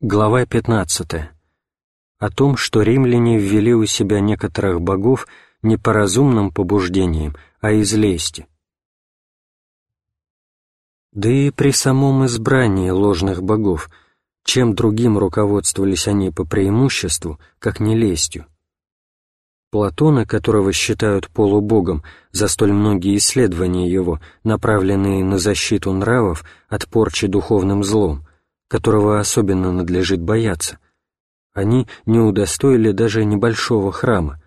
Глава 15. О том, что римляне ввели у себя некоторых богов не по разумным побуждениям, а из лести. Да и при самом избрании ложных богов, чем другим руководствовались они по преимуществу, как не лестью. Платона, которого считают полубогом за столь многие исследования его, направленные на защиту нравов от порчи духовным злом, которого особенно надлежит бояться, они не удостоили даже небольшого храма,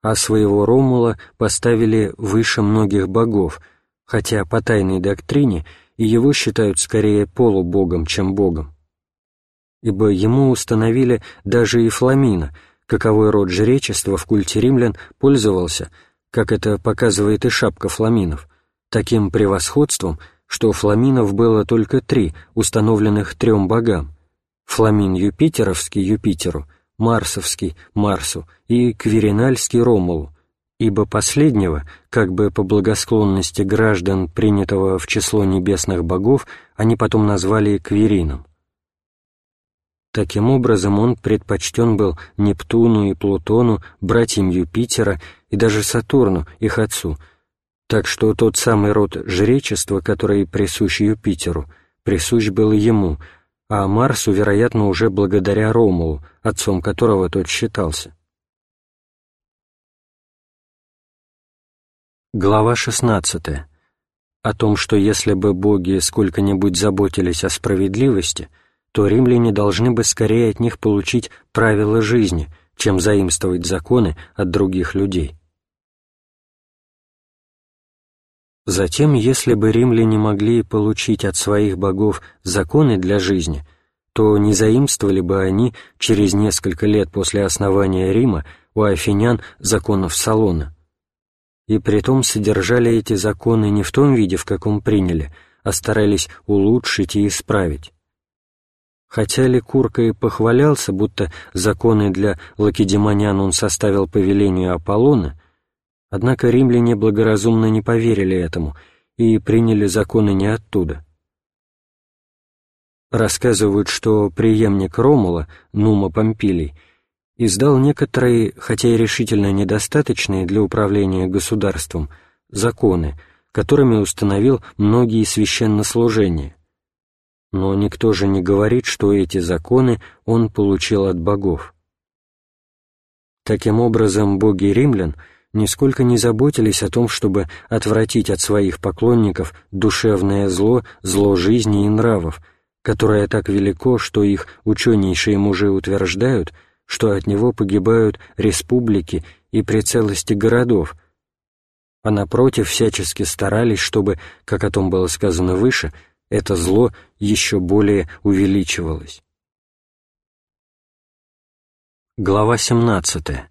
а своего Ромула поставили выше многих богов, хотя по тайной доктрине и его считают скорее полубогом, чем богом. Ибо ему установили даже и Фламина, каковой род жречества в культе римлян пользовался, как это показывает и шапка фламинов, таким превосходством – что фламинов было только три, установленных трем богам. Фламин Юпитеровский Юпитеру, Марсовский Марсу и Кверинальский Ромулу, ибо последнего, как бы по благосклонности граждан, принятого в число небесных богов, они потом назвали Кверином. Таким образом, он предпочтен был Нептуну и Плутону, братьям Юпитера и даже Сатурну, их отцу — так что тот самый род жречества, который присущ Юпитеру, присущ был ему, а Марсу, вероятно, уже благодаря Ромулу, отцом которого тот считался. Глава 16. О том, что если бы боги сколько-нибудь заботились о справедливости, то римляне должны бы скорее от них получить правила жизни, чем заимствовать законы от других людей. Затем, если бы римляне могли получить от своих богов законы для жизни, то не заимствовали бы они через несколько лет после основания Рима у афинян законов Салона. И притом содержали эти законы не в том виде, в каком приняли, а старались улучшить и исправить. Хотя Ликурка и похвалялся, будто законы для лакедемонян он составил по велению Аполлона, Однако римляне благоразумно не поверили этому и приняли законы не оттуда. Рассказывают, что преемник Ромула, Нума Помпилий, издал некоторые, хотя и решительно недостаточные для управления государством, законы, которыми установил многие священнослужения. Но никто же не говорит, что эти законы он получил от богов. Таким образом, боги римлян — нисколько не заботились о том, чтобы отвратить от своих поклонников душевное зло, зло жизни и нравов, которое так велико, что их ученейшие мужи утверждают, что от него погибают республики и при целости городов, а напротив всячески старались, чтобы, как о том было сказано выше, это зло еще более увеличивалось. Глава 17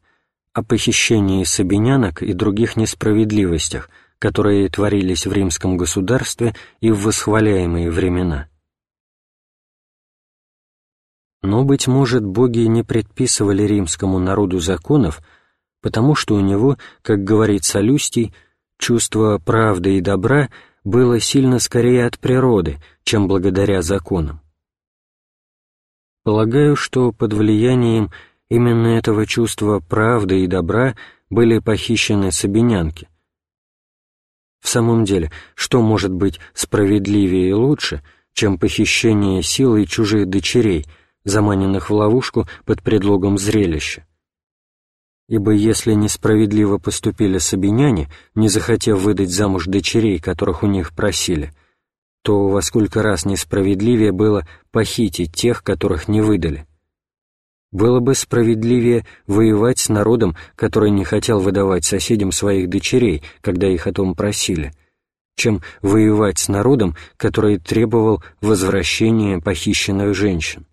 о похищении сабинянок и других несправедливостях, которые творились в римском государстве и в восхваляемые времена. Но, быть может, боги не предписывали римскому народу законов, потому что у него, как говорит Солюстий, чувство правды и добра было сильно скорее от природы, чем благодаря законам. Полагаю, что под влиянием именно этого чувства правды и добра были похищены сабинянки. В самом деле, что может быть справедливее и лучше, чем похищение силой чужих дочерей, заманенных в ловушку под предлогом зрелища? Ибо если несправедливо поступили сабиняне, не захотев выдать замуж дочерей, которых у них просили, то во сколько раз несправедливее было похитить тех, которых не выдали. Было бы справедливее воевать с народом, который не хотел выдавать соседям своих дочерей, когда их о том просили, чем воевать с народом, который требовал возвращения похищенных женщин.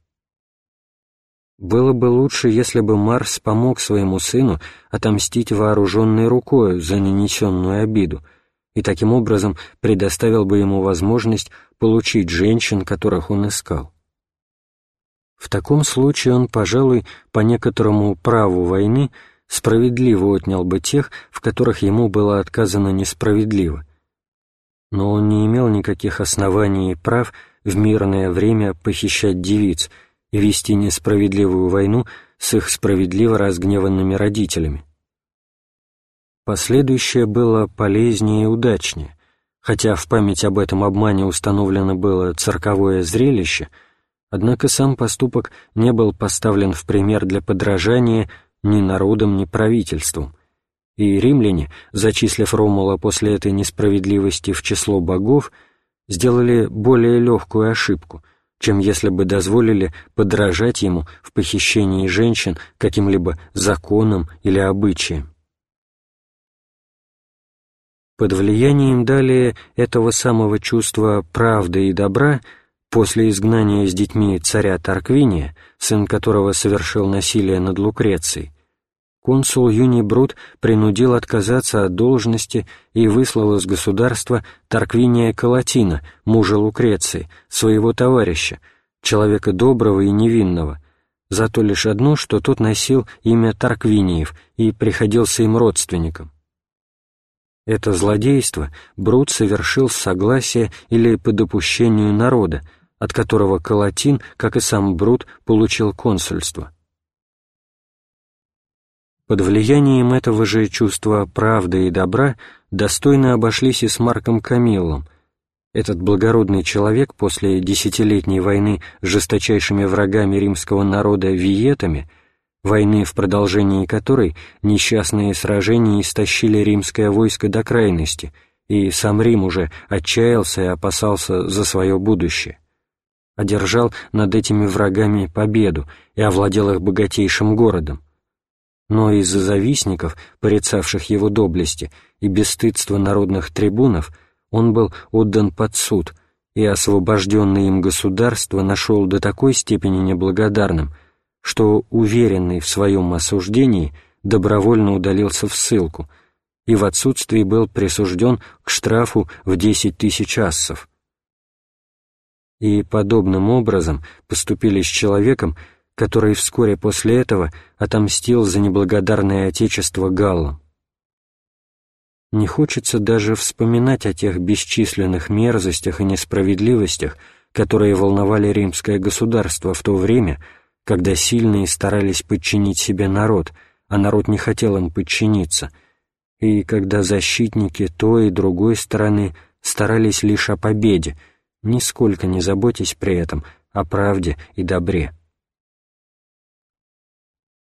Было бы лучше, если бы Марс помог своему сыну отомстить вооруженной рукой за нанесенную обиду, и таким образом предоставил бы ему возможность получить женщин, которых он искал. В таком случае он, пожалуй, по некоторому праву войны справедливо отнял бы тех, в которых ему было отказано несправедливо. Но он не имел никаких оснований и прав в мирное время похищать девиц, и вести несправедливую войну с их справедливо разгневанными родителями. Последующее было полезнее и удачнее, хотя в память об этом обмане установлено было цирковое зрелище, однако сам поступок не был поставлен в пример для подражания ни народом, ни правительством, и римляне, зачислив Ромула после этой несправедливости в число богов, сделали более легкую ошибку, чем если бы дозволили подражать ему в похищении женщин каким-либо законом или обычаем. Под влиянием далее этого самого чувства правды и добра после изгнания с детьми царя Тарквиния, сын которого совершил насилие над Лукрецией, консул Юний Брут принудил отказаться от должности и выслал из государства Тарквиния Калатина, мужа Лукреции, своего товарища, человека доброго и невинного, за то лишь одно, что тот носил имя Тарквиниев и приходился им родственником. Это злодейство Брут совершил с согласия или по допущению народа, от которого Калатин, как и сам Брут, получил консульство. Под влиянием этого же чувства правды и добра достойно обошлись и с Марком Камиллом. Этот благородный человек после десятилетней войны с жесточайшими врагами римского народа виетами – войны, в продолжении которой несчастные сражения истощили римское войско до крайности, и сам Рим уже отчаялся и опасался за свое будущее. Одержал над этими врагами победу и овладел их богатейшим городом. Но из-за завистников, порицавших его доблести, и бесстыдства народных трибунов, он был отдан под суд, и освобожденное им государство нашел до такой степени неблагодарным, что, уверенный в своем осуждении, добровольно удалился в ссылку и в отсутствии был присужден к штрафу в десять тысяч ассов. И подобным образом поступили с человеком, который вскоре после этого отомстил за неблагодарное отечество галлам. Не хочется даже вспоминать о тех бесчисленных мерзостях и несправедливостях, которые волновали римское государство в то время, когда сильные старались подчинить себе народ, а народ не хотел им подчиниться, и когда защитники той и другой стороны старались лишь о победе, нисколько не заботясь при этом о правде и добре.